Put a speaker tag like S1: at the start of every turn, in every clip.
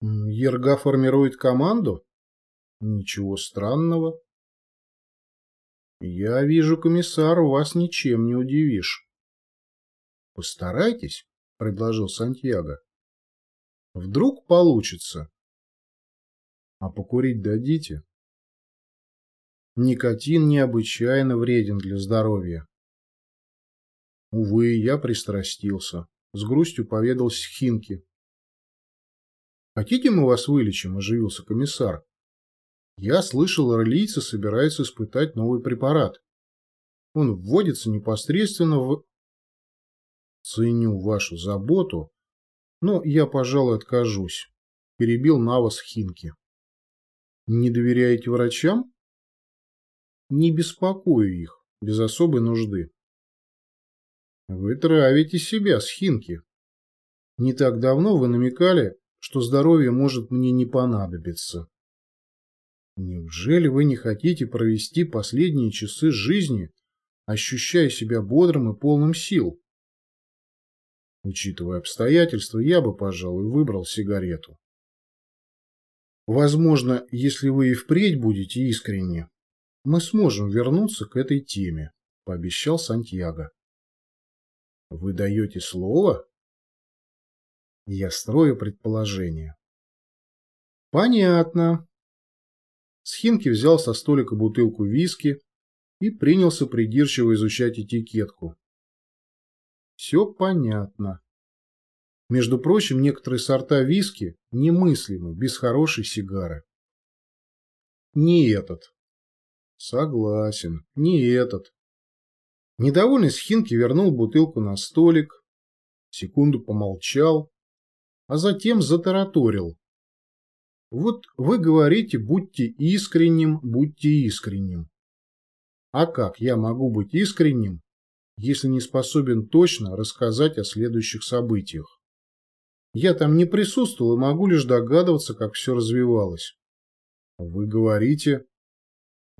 S1: Ерга формирует команду? Ничего странного. Я вижу, комиссар, вас ничем не удивишь. Постарайтесь, предложил Сантьяго. Вдруг получится. А покурить дадите? Никотин необычайно вреден для здоровья. Увы, я пристрастился. С грустью поведал Хинки. «Хотите, мы вас вылечим?» – оживился комиссар. «Я слышал, орлийцы собираются испытать новый препарат. Он вводится непосредственно в...» «Ценю вашу заботу, но я, пожалуй, откажусь», – перебил Навас Хинки. «Не доверяете врачам?» «Не беспокою их, без особой нужды». «Вы травите себя, Схинки. Не так давно вы намекали, что здоровье может мне не понадобиться. Неужели вы не хотите провести последние часы жизни, ощущая себя бодрым и полным сил? Учитывая обстоятельства, я бы, пожалуй, выбрал сигарету. Возможно, если вы и впредь будете искренни, мы сможем вернуться к этой теме, пообещал Сантьяго. Вы даете слово? Я строю предположение. Понятно. Схинки взял со столика бутылку виски и принялся придирчиво изучать этикетку. Все понятно. Между прочим, некоторые сорта виски немыслимы без хорошей сигары. Не этот. Согласен, не этот. Недовольный Схинки вернул бутылку на столик, секунду помолчал, а затем затараторил. Вот вы говорите, будьте искренним, будьте искренним. А как я могу быть искренним, если не способен точно рассказать о следующих событиях? Я там не присутствовал и могу лишь догадываться, как все развивалось. Вы говорите...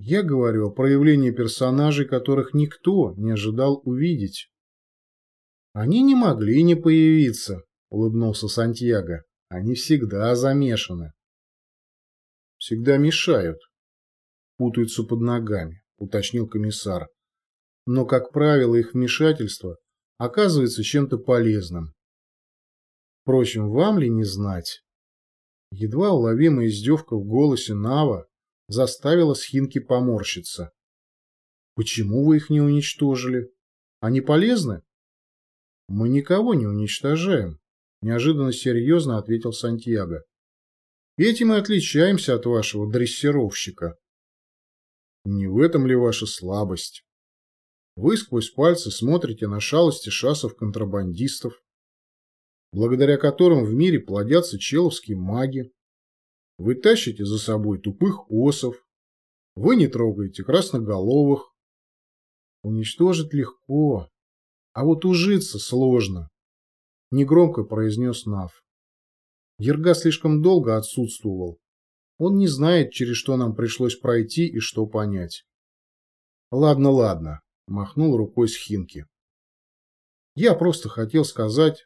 S1: Я говорю о проявлении персонажей, которых никто не ожидал увидеть. Они не могли не появиться, — улыбнулся Сантьяго. «Они всегда замешаны». «Всегда мешают. Путаются под ногами», — уточнил комиссар. «Но, как правило, их вмешательство оказывается чем-то полезным. Впрочем, вам ли не знать?» Едва уловимая издевка в голосе Нава заставила Схинки поморщиться. «Почему вы их не уничтожили? Они полезны?» «Мы никого не уничтожаем. Неожиданно серьезно ответил Сантьяго. Этим мы отличаемся от вашего дрессировщика. Не в этом ли ваша слабость? Вы сквозь пальцы смотрите на шалости шасов-контрабандистов, благодаря которым в мире плодятся человские маги. Вы тащите за собой тупых осов. Вы не трогаете красноголовых. Уничтожить легко, а вот ужиться сложно негромко произнес Нав. Ерга слишком долго отсутствовал. Он не знает, через что нам пришлось пройти и что понять. Ладно, ладно, махнул рукой Схинки. Я просто хотел сказать,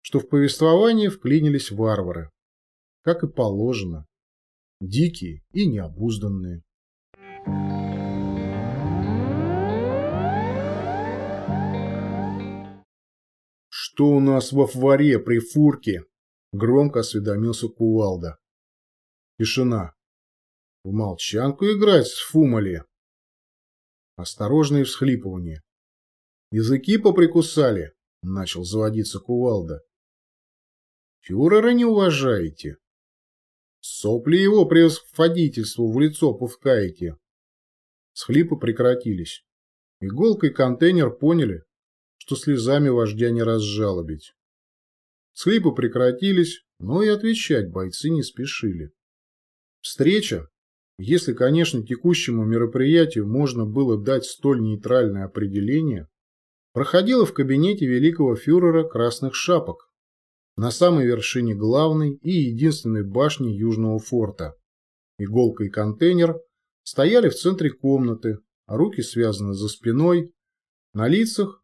S1: что в повествование вклинились варвары, как и положено, дикие и необузданные. «Что у нас во фваре при фурке?» – громко осведомился Кувалда. Тишина. В молчанку играть с Фумали. Осторожные всхлипывания. Языки поприкусали, начал заводиться Кувалда. Фюрера не уважаете. Сопли его превосходительству в лицо пускаете. Схлипы прекратились. Иголка и контейнер поняли, что слезами вождя не разжалобить. Схлипы прекратились, но и отвечать бойцы не спешили. Встреча, если, конечно, текущему мероприятию можно было дать столь нейтральное определение, проходила в кабинете великого фюрера Красных Шапок, на самой вершине главной и единственной башни Южного форта. Иголка и контейнер стояли в центре комнаты, а руки связаны за спиной, на лицах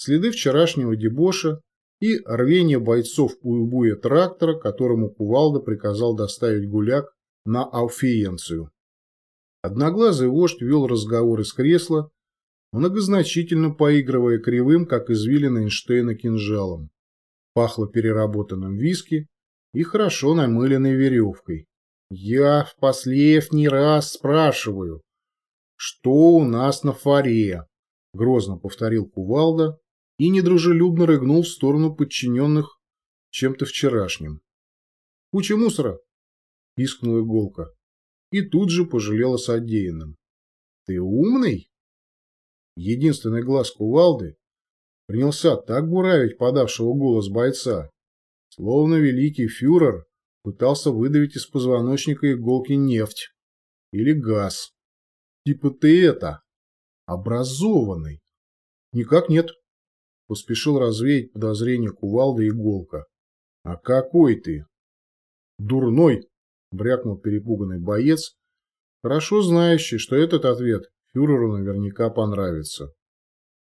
S1: Следы вчерашнего дебоша и рвение бойцов уйбуя трактора, которому Кувалда приказал доставить гуляк на ауфиенцию. Одноглазый вождь вел разговор из кресла, многозначительно поигрывая кривым, как извилина Эйнштейна, кинжалом. Пахло переработанным виски и хорошо намыленной веревкой. Я в последний раз спрашиваю, что у нас на фаре? Грозно повторил Кувалда и недружелюбно рыгнул в сторону подчиненных чем-то вчерашним. «Куча мусора!» – пискнула иголка. И тут же пожалела содеянным. «Ты умный?» Единственный глаз Кувалды принялся так буравить подавшего голос бойца, словно великий фюрер пытался выдавить из позвоночника иголки нефть или газ. Типа ты это, образованный. Никак нет. Поспешил развеять подозрение кувалда иголка. А какой ты? Дурной, брякнул перепуганный боец, хорошо знающий, что этот ответ фюреру наверняка понравится.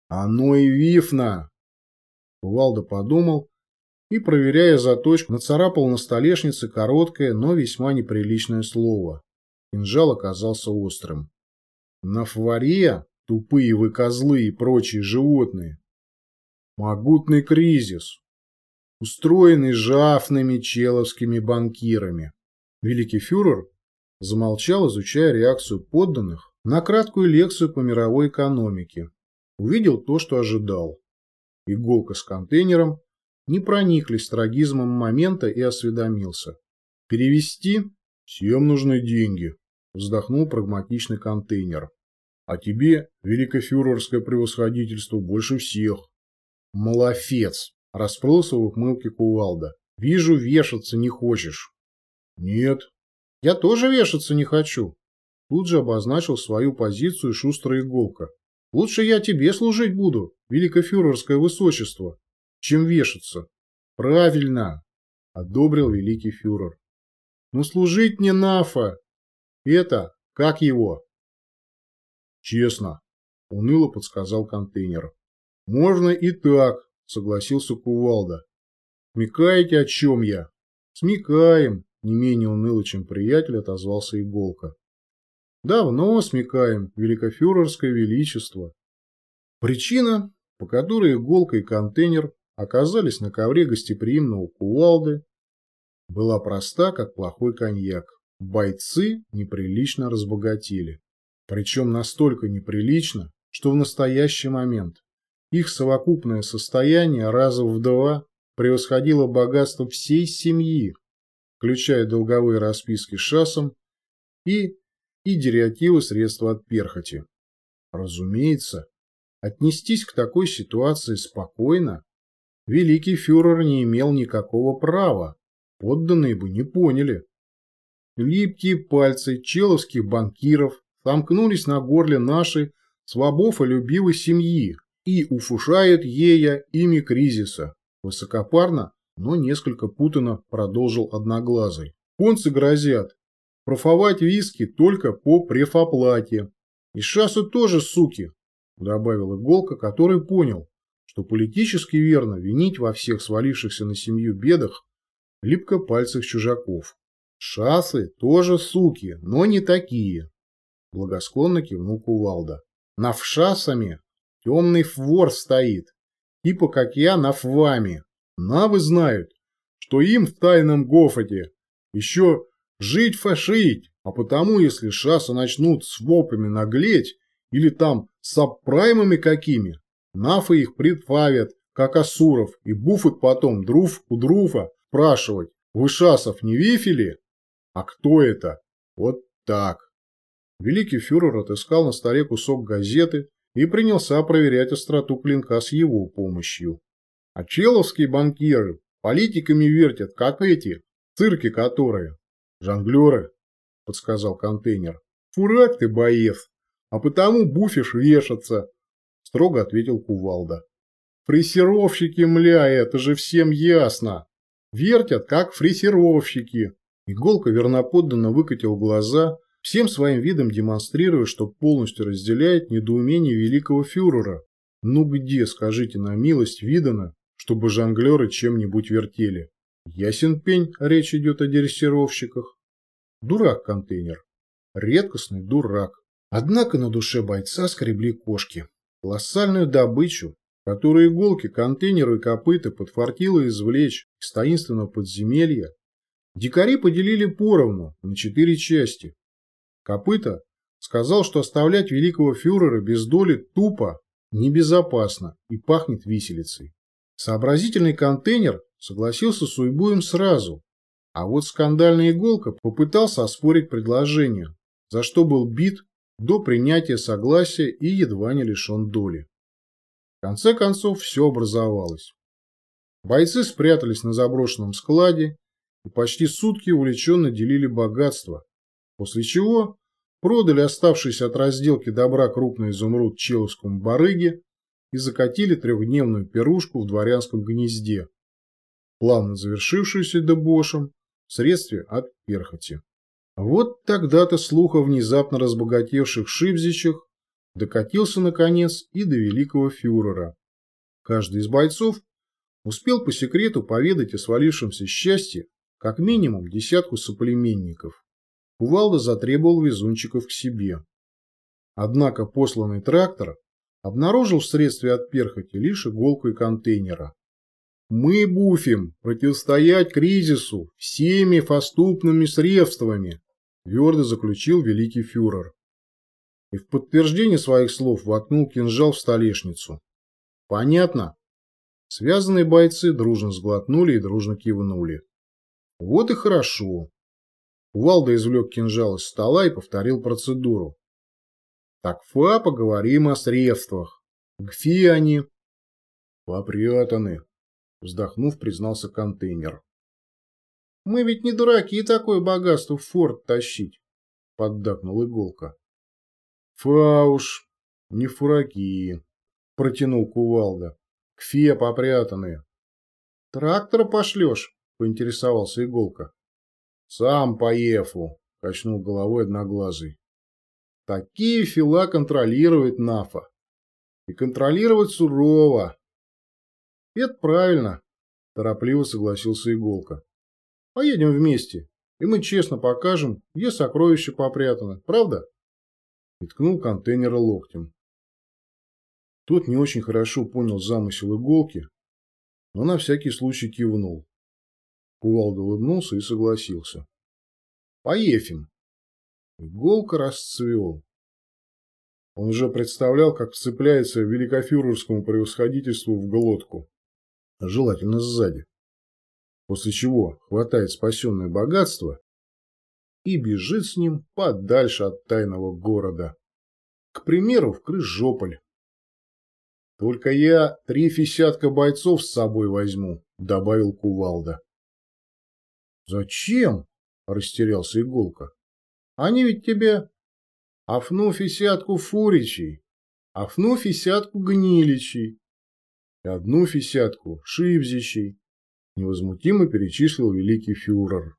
S1: Оно и вифна! Кувалда подумал и, проверяя заточку, нацарапал на столешнице короткое, но весьма неприличное слово. Кинжал оказался острым. На фваре тупые вы козлы и прочие животные. Могутный кризис, устроенный жафными человскими банкирами. Великий фюрер замолчал, изучая реакцию подданных на краткую лекцию по мировой экономике. Увидел то, что ожидал. Иголка с контейнером не прониклись трагизмом момента и осведомился. «Перевести? Всем нужны деньги», – вздохнул прагматичный контейнер. «А тебе, великофюрерское превосходительство, больше всех». «Малофец!» – расплылся в ухмылке кувалда. «Вижу, вешаться не хочешь». «Нет». «Я тоже вешаться не хочу». Тут же обозначил свою позицию шустрая иголка. «Лучше я тебе служить буду, великофюрерское высочество» чем вешаться. Правильно, одобрил великий фюрер. Но служить не нафа. Это, как его? Честно, уныло подсказал контейнер. Можно и так, согласился Кувалда. Смекаете, о чем я? Смекаем, не менее уныло, чем приятель, отозвался Иголка. Давно смекаем, великофюрерское величество. Причина, по которой Иголка и контейнер оказались на ковре гостеприимного кувалды, была проста, как плохой коньяк. Бойцы неприлично разбогатели. Причем настолько неприлично, что в настоящий момент их совокупное состояние раза в два превосходило богатство всей семьи, включая долговые расписки шасом и и дериативы средства от перхоти. Разумеется, отнестись к такой ситуации спокойно великий фюрер не имел никакого права, подданные бы не поняли. Липкие пальцы человских банкиров сомкнулись на горле нашей свобофолюбивой семьи и уфушают ея ими кризиса. Высокопарно, но несколько путано продолжил Одноглазый. Концы грозят профовать виски только по префоплате. И шассы тоже суки, добавил Иголка, который понял, что политически верно винить во всех свалившихся на семью бедах липко пальцев чужаков. Шасы тоже суки, но не такие. Благосклонно кивнул Кувалда. На вшасами темный фвор стоит, типа как я на фвами. Навы знают, что им в тайном гофоте еще жить фашить, а потому если шасы начнут с вопами наглеть или там с аппраймами какими, Нафы их предфавят, как Асуров, и буфут потом друф у друфа спрашивать, вы шасов не вифили? А кто это? Вот так. Великий фюрер отыскал на столе кусок газеты и принялся проверять остроту клинка с его помощью. А человские банкиры политиками вертят, как эти, цирки которые. Жонглеры, подсказал контейнер. Фурак ты, боец, а потому буфишь вешаться, строго ответил Кувалда. Фрессировщики, мля, это же всем ясно. Вертят, как фрессировщики. Иголка верноподданно выкатил глаза, всем своим видом демонстрируя, что полностью разделяет недоумение великого фюрера. Ну где, скажите на милость, видано, чтобы жонглеры чем-нибудь вертели. Ясен пень, речь идет о дрессировщиках. Дурак контейнер. Редкостный дурак. Однако на душе бойца скребли кошки. Колоссальную добычу, которую иголки, контейнеры и копыта подфартило извлечь из таинственного подземелья, дикари поделили поровну на четыре части. Копыта сказал, что оставлять великого фюрера без доли тупо, небезопасно и пахнет виселицей. Сообразительный контейнер согласился с Уйбуем сразу, а вот скандальная иголка попытался оспорить предложение, за что был бит до принятия согласия и едва не лишен доли. В конце концов все образовалось. Бойцы спрятались на заброшенном складе и почти сутки увлеченно делили богатство, после чего продали оставшийся от разделки добра крупный изумруд человскому барыге и закатили трехдневную пирушку в дворянском гнезде, плавно завершившуюся дебошем в средстве от перхоти. Вот тогда-то слух о внезапно разбогатевших шибзичах докатился, наконец, и до великого фюрера. Каждый из бойцов успел по секрету поведать о свалившемся счастье как минимум десятку соплеменников. Кувалда затребовал везунчиков к себе. Однако посланный трактор обнаружил в средстве от перхоти лишь иголку и контейнера. Мы буфим противостоять кризису всеми фаступными средствами, твердо заключил великий фюрер. И в подтверждение своих слов воткнул кинжал в столешницу. Понятно? Связанные бойцы дружно сглотнули и дружно кивнули. Вот и хорошо. Увалда извлек кинжал из стола и повторил процедуру. Так, Фа, поговорим о средствах. Гфи они? Попрятаны. Вздохнув, признался контейнер. Мы ведь не дураки такое богатство в форт тащить, поддакнул иголка. Фауш, не фураки, протянул кувалда. Кфе попрятанные. Трактора пошлешь, поинтересовался иголка. Сам по Ефу, качнул головой одноглазый. Такие фила контролирует Нафа. И контролировать сурово. Это правильно, торопливо согласился Иголка. Поедем вместе, и мы честно покажем, где сокровища попрятаны, правда? И ткнул контейнера локтем. Тот не очень хорошо понял замысел иголки, но на всякий случай кивнул. Кувалда улыбнулся и согласился. Поефим. Иголка расцвел. Он уже представлял, как вцепляется великофюрерскому превосходительству в глотку, желательно сзади после чего хватает спасенное богатство и бежит с ним подальше от тайного города. К примеру, в Крыжополь. Только я три десятка бойцов с собой возьму, добавил Кувалда. Зачем? Растерялся Иголка. Они ведь тебе афну фисятку фуричей, афну фисятку гниличей, одну фисятку шибзичей, невозмутимо перечислил великий фюрер.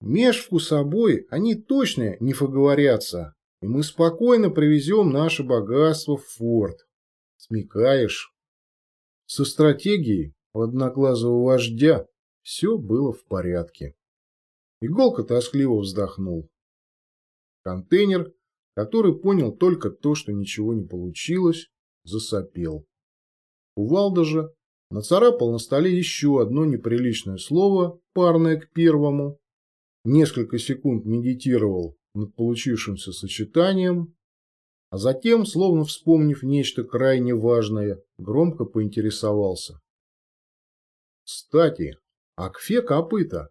S1: Меж вкусобой они точно не фоговорятся, и мы спокойно привезем наше богатство в форт. Смекаешь? Со стратегией у одноглазого вождя все было в порядке. Иголка тоскливо вздохнул. Контейнер, который понял только то, что ничего не получилось, засопел. Кувалда же Нацарапал на столе еще одно неприличное слово, парное к первому. Несколько секунд медитировал над получившимся сочетанием, а затем, словно вспомнив нечто крайне важное, громко поинтересовался. «Кстати, а кфе копыта?»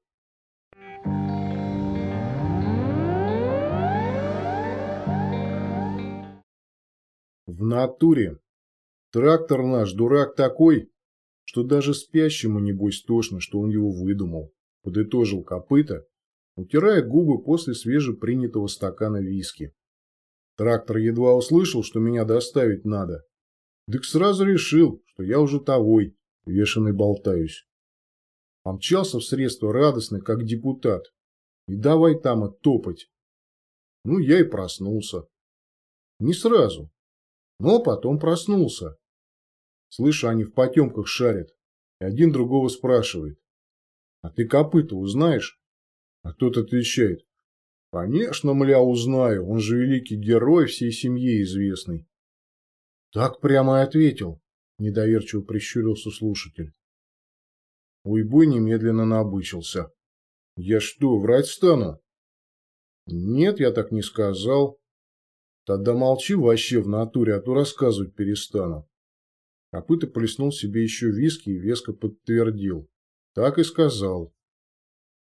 S1: В натуре. Трактор наш, дурак такой, что даже спящему небось тошно, что он его выдумал, подытожил копыта, утирая губы после свежепринятого стакана виски. Трактор едва услышал, что меня доставить надо. Дык сразу решил, что я уже тавой, вешаный болтаюсь. Помчался в средство радостный, как депутат. И давай там оттопать. Ну, я и проснулся. Не сразу, но потом проснулся. Слышу, они в потемках шарят. И один другого спрашивает. А ты копыта узнаешь? А тот отвечает. Конечно, мля, узнаю. Он же великий герой, всей семье известный. Так прямо и ответил. Недоверчиво прищурился слушатель. Уйбой немедленно набычился. Я что, врать стану? Нет, я так не сказал. Тогда молчи вообще в натуре, а то рассказывать перестану. Копыта плеснул себе еще виски и веско подтвердил. Так и сказал.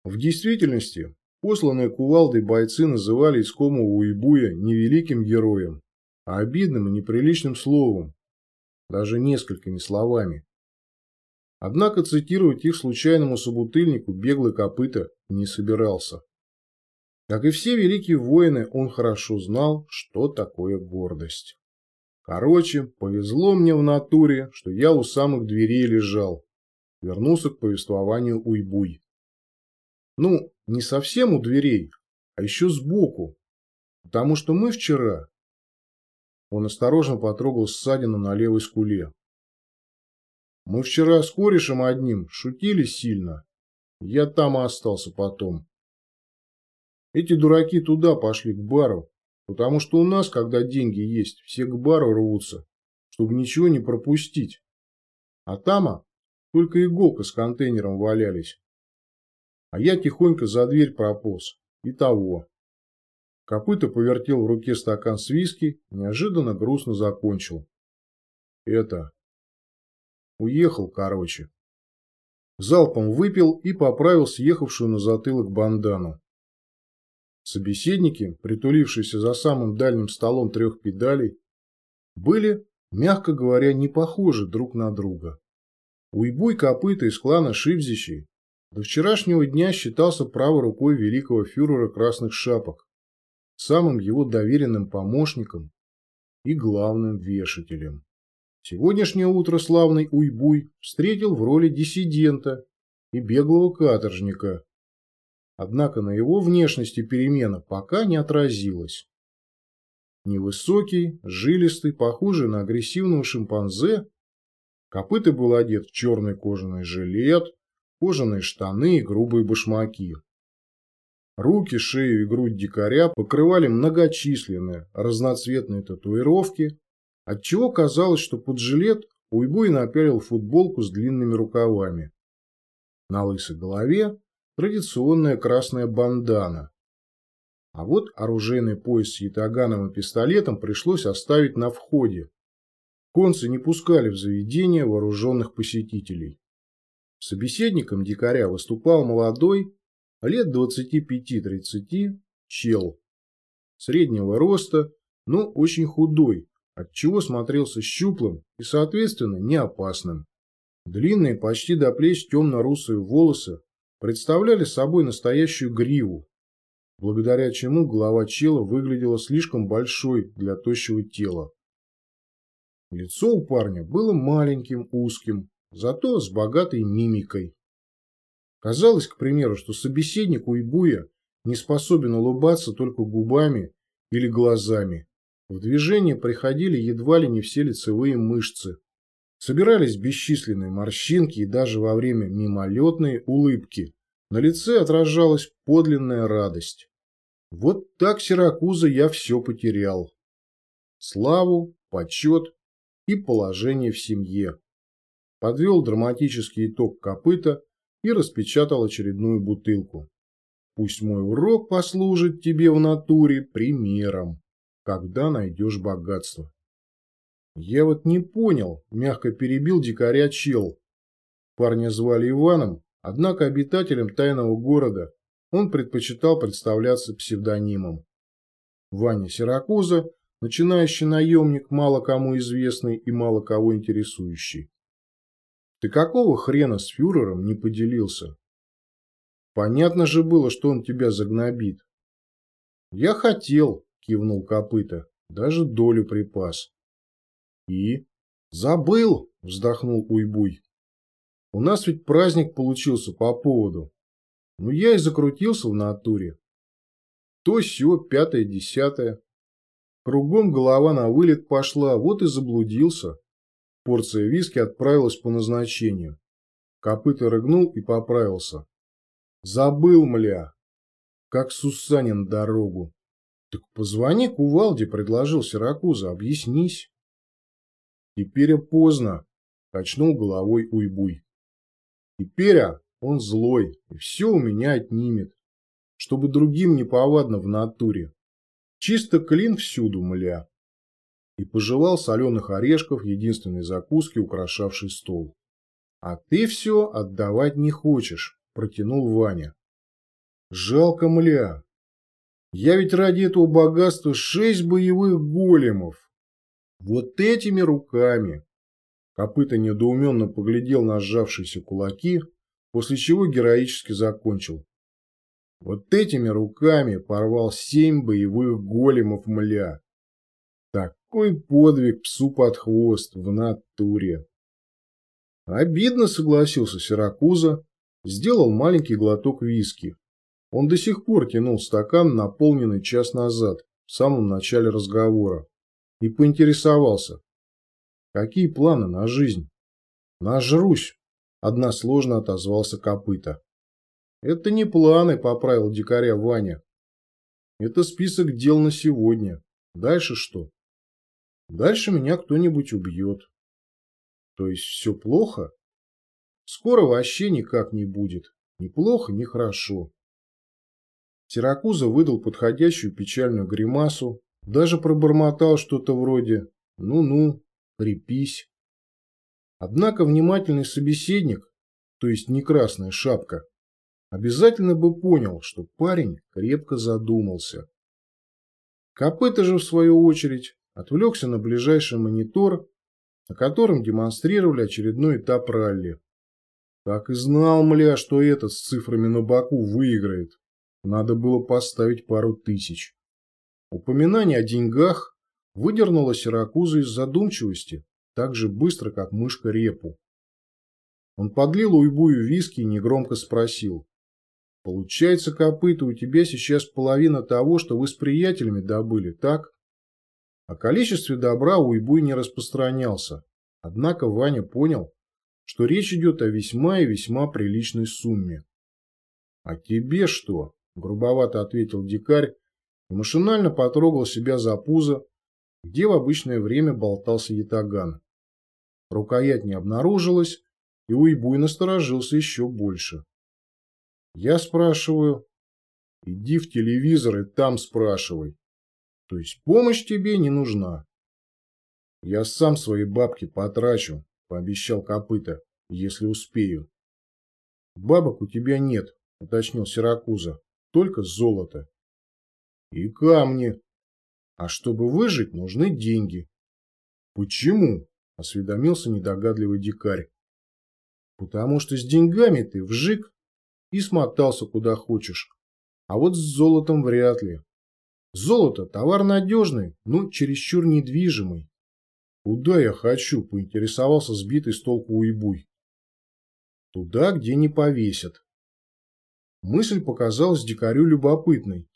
S1: В действительности, посланные кувалдой бойцы называли искомого Уйбуя не великим героем, а обидным и неприличным словом, даже несколькими словами. Однако цитировать их случайному собутыльнику беглый копыта не собирался. Как и все великие воины, он хорошо знал, что такое гордость. Короче, повезло мне в натуре, что я у самых дверей лежал. Вернулся к повествованию Уйбуй. Ну, не совсем у дверей, а еще сбоку. Потому что мы вчера... Он осторожно потрогал ссадину на левой скуле. Мы вчера с корешем одним шутили сильно. Я там и остался потом. Эти дураки туда пошли, к бару, потому что у нас, когда деньги есть, все к бару рвутся, чтобы ничего не пропустить. А там только иголка с контейнером валялись. А я тихонько за дверь прополз. И того. Копыта повертел в руке стакан с виски, неожиданно грустно закончил. Это... Уехал, короче. Залпом выпил и поправил съехавшую на затылок бандану. Собеседники, притулившиеся за самым дальним столом трех педалей, были, мягко говоря, не похожи друг на друга. Уйбуй копыта из клана Шибзищей до вчерашнего дня считался правой рукой великого фюрера Красных Шапок, самым его доверенным помощником и главным вешателем. Сегодняшнее утро славный Уйбуй встретил в роли диссидента и беглого каторжника, Однако на его внешности перемена пока не отразилась. Невысокий, жилистый, похожий на агрессивного шимпанзе, копыта был одет в черный кожаный жилет, кожаные штаны и грубые башмаки. Руки, шею и грудь дикаря покрывали многочисленные разноцветные татуировки, отчего казалось, что под жилет Уйбуй напялил футболку с длинными рукавами. На лысой голове традиционная красная бандана. А вот оружейный пояс с ятаганом и пистолетом пришлось оставить на входе. Концы не пускали в заведение вооруженных посетителей. Собеседником дикаря выступал молодой, лет 25-30, чел. Среднего роста, но очень худой, отчего смотрелся щуплым и, соответственно, не опасным. Длинные, почти до плеч темно-русые волосы представляли собой настоящую гриву, благодаря чему голова чела выглядела слишком большой для тощего тела. Лицо у парня было маленьким, узким, зато с богатой мимикой. Казалось, к примеру, что собеседник у Ибуя не способен улыбаться только губами или глазами. В движение приходили едва ли не все лицевые мышцы. Собирались бесчисленные морщинки и даже во время мимолетной улыбки на лице отражалась подлинная радость. Вот так, Сиракуза, я все потерял. Славу, почет и положение в семье. Подвел драматический итог копыта и распечатал очередную бутылку. Пусть мой урок послужит тебе в натуре примером, когда найдешь богатство. Я вот не понял, мягко перебил дикаря чел. Парня звали Иваном, однако обитателям тайного города он предпочитал представляться псевдонимом. Ваня Сиракуза, начинающий наемник, мало кому известный и мало кого интересующий. Ты какого хрена с фюрером не поделился? Понятно же было, что он тебя загнобит. Я хотел, кивнул копыта, даже долю припас. И? Забыл, вздохнул Уйбуй. У нас ведь праздник получился по поводу. Ну, я и закрутился в натуре. То все пятое, десятое. Кругом голова на вылет пошла, вот и заблудился. Порция виски отправилась по назначению. Копыта рыгнул и поправился. Забыл, мля. Как Сусанин дорогу. Так позвони Кувалде, предложил Сиракуза, объяснись. Теперь поздно, качнул головой Уйбуй. Теперь он злой и все у меня отнимет, чтобы другим не повадно в натуре. Чисто клин всюду, мля. И пожевал соленых орешков единственной закуски, украшавшей стол. А ты все отдавать не хочешь, протянул Ваня. Жалко, мля. Я ведь ради этого богатства шесть боевых големов. Вот этими руками. Копыта недоуменно поглядел на сжавшиеся кулаки, после чего героически закончил. Вот этими руками порвал семь боевых големов мля. Такой подвиг псу под хвост в натуре. Обидно, согласился Сиракуза, сделал маленький глоток виски. Он до сих пор тянул стакан, наполненный час назад, в самом начале разговора, и поинтересовался. Какие планы на жизнь? Нажрусь, односложно отозвался копыта. Это не планы, поправил дикаря Ваня. Это список дел на сегодня. Дальше что? Дальше меня кто-нибудь убьет. То есть все плохо? Скоро вообще никак не будет. Ни плохо, ни хорошо. Сиракуза выдал подходящую печальную гримасу, даже пробормотал что-то вроде «ну-ну, крепись». Однако внимательный собеседник, то есть не красная шапка, обязательно бы понял, что парень крепко задумался. Копыта же, в свою очередь, отвлекся на ближайший монитор, на котором демонстрировали очередной этап ралли. Так и знал, мля, что этот с цифрами на боку выиграет. Надо было поставить пару тысяч. Упоминание о деньгах выдернуло Сиракузу из задумчивости так же быстро, как мышка репу. Он подлил уйбую виски и негромко спросил. Получается, копыта, у тебя сейчас половина того, что вы с приятелями добыли, так? О количестве добра Уйбуй не распространялся. Однако Ваня понял, что речь идет о весьма и весьма приличной сумме. «А тебе что?» – грубовато ответил дикарь и машинально потрогал себя за пузо, где в обычное время болтался ятаган. Рукоять не обнаружилась, и Уйбуй насторожился еще больше. Я спрашиваю. Иди в телевизор и там спрашивай. То есть помощь тебе не нужна. Я сам свои бабки потрачу, пообещал копыта, если успею. Бабок у тебя нет, уточнил Сиракуза, только золото. И камни. А чтобы выжить, нужны деньги. Почему? Осведомился недогадливый дикарь. Потому что с деньгами ты вжик и смотался куда хочешь. А вот с золотом вряд ли. Золото – товар надежный, но чересчур недвижимый. Куда я хочу, поинтересовался сбитый с толку уйбуй. Туда, где не повесят. Мысль показалась дикарю любопытной.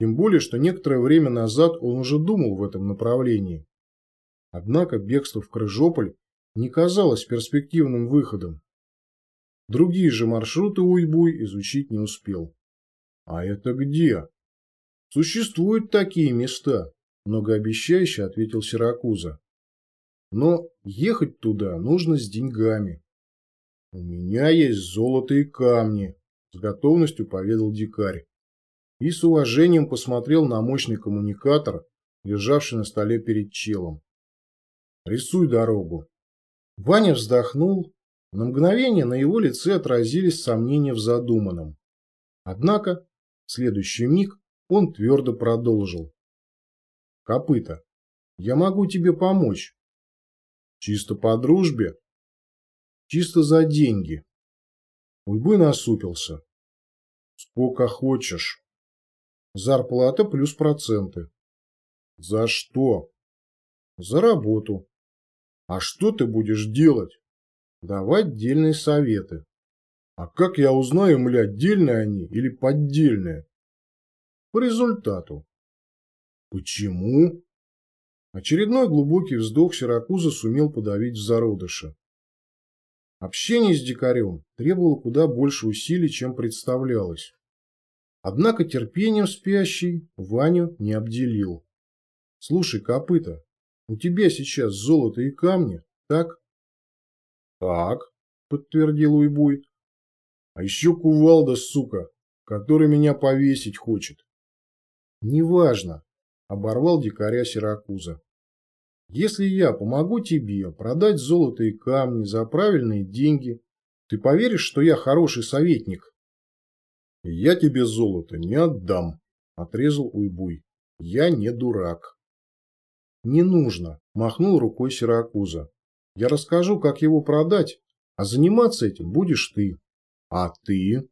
S1: Тем более, что некоторое время назад он уже думал в этом направлении. Однако бегство в Крыжополь не казалось перспективным выходом. Другие же маршруты Уйбуй изучить не успел. А это где? Существуют такие места, многообещающе ответил Сиракуза. Но ехать туда нужно с деньгами. У меня есть золото и камни, с готовностью поведал дикарь. И с уважением посмотрел на мощный коммуникатор, лежавший на столе перед челом. Рисуй дорогу. Ваня вздохнул на мгновение на его лице отразились сомнения в задуманном. Однако, в следующий миг он твердо продолжил. «Копыта, я могу тебе помочь. Чисто по дружбе? Чисто за деньги». Уйбы насупился. «Сколько хочешь. Зарплата плюс проценты». «За что?» «За работу». «А что ты будешь делать?» давать дельные советы. А как я узнаю, мля, дельные они или поддельные? По результату. Почему? Очередной глубокий вздох Сиракуза сумел подавить в зародыше. Общение с дикарем требовало куда больше усилий, чем представлялось. Однако терпением спящий Ваню не обделил. «Слушай, копыта, у тебя сейчас золото и камни, так?» «Так», — подтвердил Уйбуй. «А еще кувалда, сука, который меня повесить хочет». «Неважно», — оборвал дикаря Сиракуза. Если я помогу тебе продать золото и камни за правильные деньги, ты поверишь, что я хороший советник? Я тебе золото не отдам, отрезал Уйбуй. Я не дурак. Не нужно, махнул рукой Сиракуза. Я расскажу, как его продать, а заниматься этим будешь ты. А ты?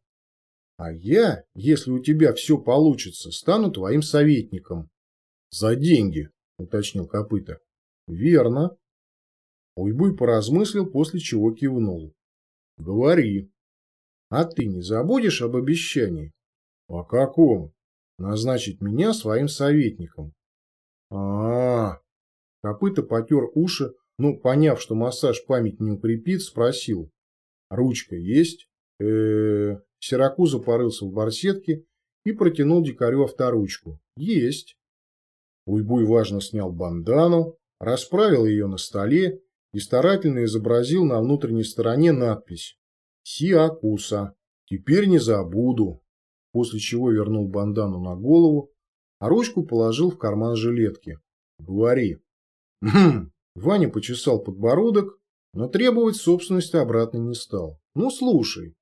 S1: А я, если у тебя все получится, стану твоим советником. За деньги, уточнил Копыта. Верно. Уйбуй поразмыслил, после чего кивнул. Говори. А ты не забудешь об обещании? О каком? Назначить меня своим советником. А, -а, -а. Копыта потер уши, ну, поняв, что массаж память не укрепит, спросил. Ручка есть? Э, -э, -э. Сиракуза порылся в барсетке и протянул дикарю авторучку. Есть. Уйбуй важно снял бандану, расправил ее на столе и старательно изобразил на внутренней стороне надпись «Сиакуса». «Теперь не забуду», после чего вернул бандану на голову, а ручку положил в карман жилетки. «Говори». «Хм». Ваня почесал подбородок, но требовать собственности обратно не стал. «Ну, слушай».